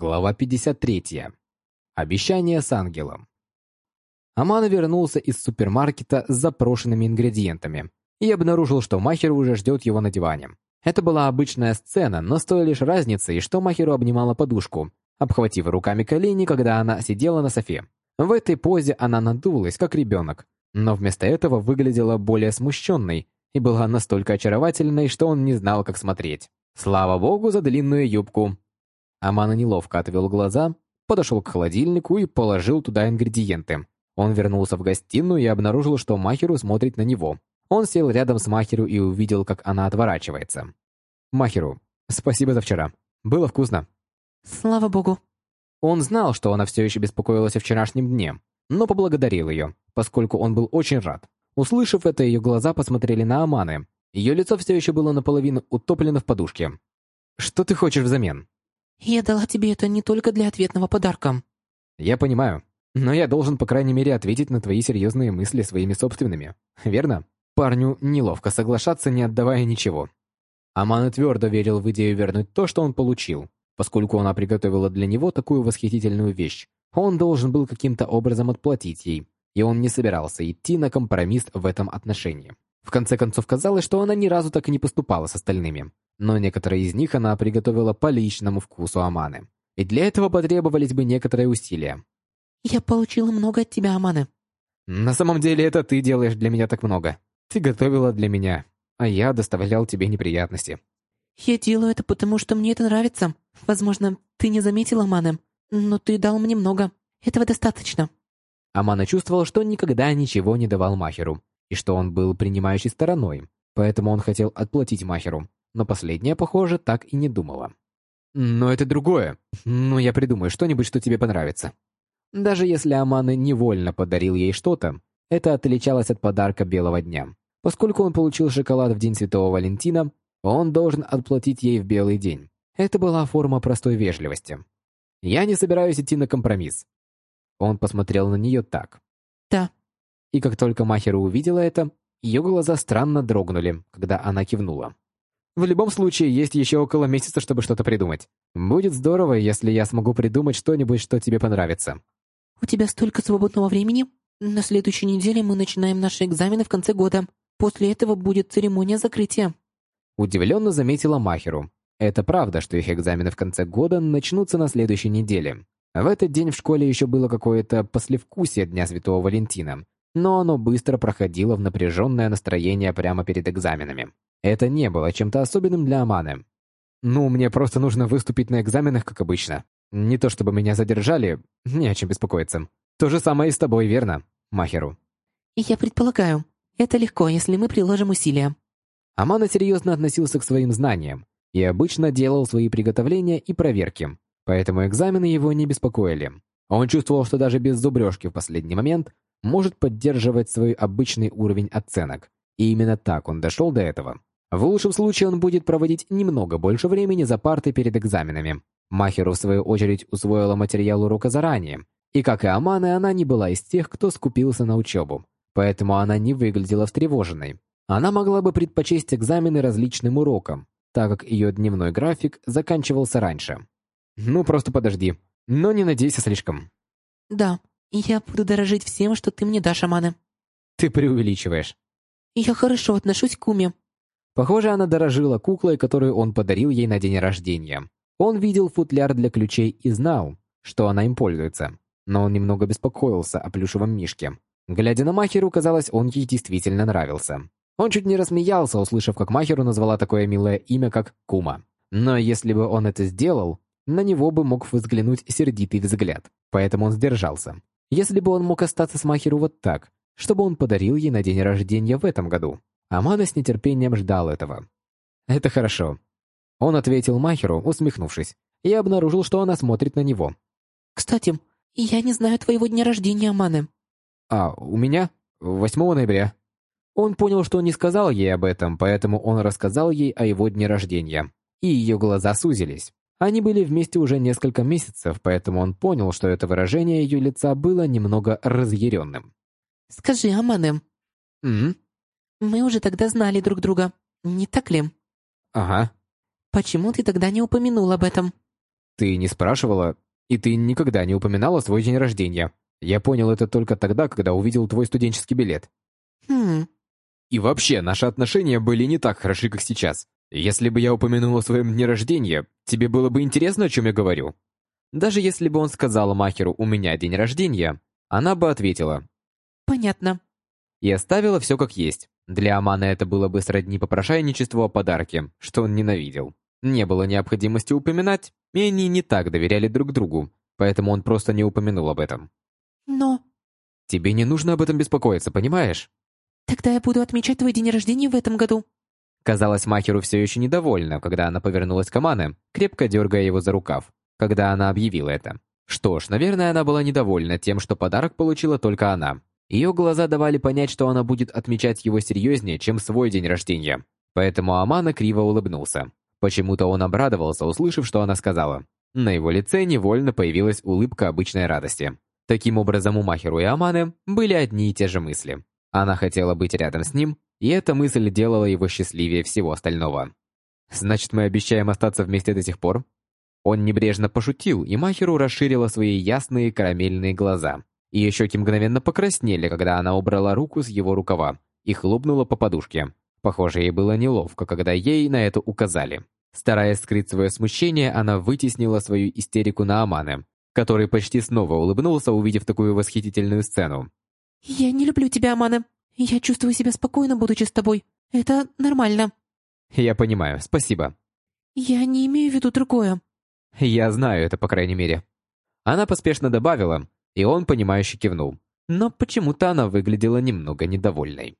Глава 53. Обещание с ангелом. Аман вернулся из супермаркета с запрошенными ингредиентами и обнаружил, что Махер уже ждет его на диване. Это была обычная сцена, но с той лишь разницей, что Махеру обнимала подушку, обхватив руками колени, когда она сидела на софе. В этой позе она надулась, как ребенок, но вместо этого выглядела более смущенной и была настолько очаровательной, что он не знал, как смотреть. Слава богу за длинную юбку. Амана неловко отвел глаза, подошел к холодильнику и положил туда ингредиенты. Он вернулся в гостиную и обнаружил, что Махеру смотрит на него. Он сел рядом с Махеру и увидел, как она отворачивается. «Махеру, спасибо за вчера. Было вкусно». «Слава богу». Он знал, что она все еще беспокоилась о вчерашнем дне, но поблагодарил ее, поскольку он был очень рад. Услышав это, ее глаза посмотрели на Аманы. Ее лицо все еще было наполовину утоплено в подушке. «Что ты хочешь взамен?» «Я дала тебе это не только для ответного подарка». «Я понимаю. Но я должен, по крайней мере, ответить на твои серьезные мысли своими собственными. Верно? Парню неловко соглашаться, не отдавая ничего. Аман твердо верил в идею вернуть то, что он получил. Поскольку она приготовила для него такую восхитительную вещь, он должен был каким-то образом отплатить ей, и он не собирался идти на компромисс в этом отношении. В конце концов, казалось, что она ни разу так и не поступала с остальными но некоторые из них она приготовила по личному вкусу Аманы. И для этого потребовались бы некоторые усилия. «Я получила много от тебя, Аманы». «На самом деле это ты делаешь для меня так много. Ты готовила для меня, а я доставлял тебе неприятности». «Я делаю это, потому что мне это нравится. Возможно, ты не заметила, Аманы, но ты дал мне много. Этого достаточно». Амана чувствовал, что никогда ничего не давал Махеру, и что он был принимающей стороной, поэтому он хотел отплатить Махеру но последняя, похоже, так и не думала. «Но это другое. Ну, я придумаю что-нибудь, что тебе понравится». Даже если Аманы невольно подарил ей что-то, это отличалось от подарка белого дня. Поскольку он получил шоколад в день Святого Валентина, он должен отплатить ей в белый день. Это была форма простой вежливости. «Я не собираюсь идти на компромисс». Он посмотрел на нее так. «Да». И как только Махера увидела это, ее глаза странно дрогнули, когда она кивнула. В любом случае, есть еще около месяца, чтобы что-то придумать. Будет здорово, если я смогу придумать что-нибудь, что тебе понравится. У тебя столько свободного времени? На следующей неделе мы начинаем наши экзамены в конце года. После этого будет церемония закрытия. Удивленно заметила Махеру. Это правда, что их экзамены в конце года начнутся на следующей неделе. В этот день в школе еще было какое-то послевкусие Дня Святого Валентина, но оно быстро проходило в напряженное настроение прямо перед экзаменами. Это не было чем-то особенным для Аманы. Ну, мне просто нужно выступить на экзаменах, как обычно. Не то чтобы меня задержали, не о чем беспокоиться. То же самое и с тобой, верно, Махеру? Я предполагаю, это легко, если мы приложим усилия. Амана серьезно относился к своим знаниям и обычно делал свои приготовления и проверки, поэтому экзамены его не беспокоили. Он чувствовал, что даже без зубрежки в последний момент может поддерживать свой обычный уровень оценок, и именно так он дошел до этого. В лучшем случае он будет проводить немного больше времени за партой перед экзаменами. Махеру, в свою очередь, усвоила материал урока заранее. И, как и Амана, она не была из тех, кто скупился на учебу. Поэтому она не выглядела встревоженной. Она могла бы предпочесть экзамены различным урокам, так как ее дневной график заканчивался раньше. Ну, просто подожди. Но не надейся слишком. Да, я буду дорожить всем, что ты мне дашь, Аманы. Ты преувеличиваешь. Я хорошо отношусь к Куме. Похоже, она дорожила куклой, которую он подарил ей на день рождения. Он видел футляр для ключей и знал, что она им пользуется. Но он немного беспокоился о плюшевом мишке. Глядя на Махеру, казалось, он ей действительно нравился. Он чуть не рассмеялся, услышав, как Махеру назвала такое милое имя, как Кума. Но если бы он это сделал, на него бы мог взглянуть сердитый взгляд. Поэтому он сдержался. Если бы он мог остаться с Махеру вот так, чтобы он подарил ей на день рождения в этом году. Амада с нетерпением ждал этого. «Это хорошо». Он ответил Махеру, усмехнувшись, и обнаружил, что она смотрит на него. «Кстати, я не знаю твоего дня рождения, Аманы». «А, у меня? 8 ноября». Он понял, что не сказал ей об этом, поэтому он рассказал ей о его дне рождения. И ее глаза сузились. Они были вместе уже несколько месяцев, поэтому он понял, что это выражение ее лица было немного разъяренным. «Скажи, Аманы». «М?», мы уже тогда знали друг друга, не так ли? Ага. Почему ты тогда не упомянул об этом? Ты не спрашивала, и ты никогда не упоминала свой день рождения. Я понял это только тогда, когда увидел твой студенческий билет. Хм, И вообще, наши отношения были не так хороши, как сейчас. Если бы я упомянул о своем дне рождения, тебе было бы интересно, о чем я говорю? Даже если бы он сказал Махеру «у меня день рождения», она бы ответила понятно. и оставила все как есть. Для Амана это было бы сродни попрошайничеству о подарке, что он ненавидел. Не было необходимости упоминать, и они не так доверяли друг другу, поэтому он просто не упомянул об этом. Но Тебе не нужно об этом беспокоиться, понимаешь? тогда я буду отмечать твой день рождения в этом году. Казалось, Махеру все еще недовольна, когда она повернулась к Амане, крепко дергая его за рукав, когда она объявила это. Что ж, наверное, она была недовольна тем, что подарок получила только она. Ее глаза давали понять, что она будет отмечать его серьезнее, чем свой день рождения. Поэтому Амана криво улыбнулся. Почему-то он обрадовался, услышав, что она сказала. На его лице невольно появилась улыбка обычной радости. Таким образом, у Махеру и Аманы были одни и те же мысли. Она хотела быть рядом с ним, и эта мысль делала его счастливее всего остального. «Значит, мы обещаем остаться вместе до сих пор?» Он небрежно пошутил, и Махеру расширила свои ясные карамельные глаза. Ее щеки мгновенно покраснели, когда она убрала руку с его рукава и хлопнула по подушке. Похоже, ей было неловко, когда ей на это указали. Стараясь скрыть свое смущение, она вытеснила свою истерику на Амане, который почти снова улыбнулся, увидев такую восхитительную сцену. Я не люблю тебя, Амана. Я чувствую себя спокойно, будучи с тобой. Это нормально. «Я понимаю, спасибо. Я не имею в виду другое. Я знаю это, по крайней мере». Она поспешно добавила, и он, понимающе кивнул. Но почему-то она выглядела немного недовольной.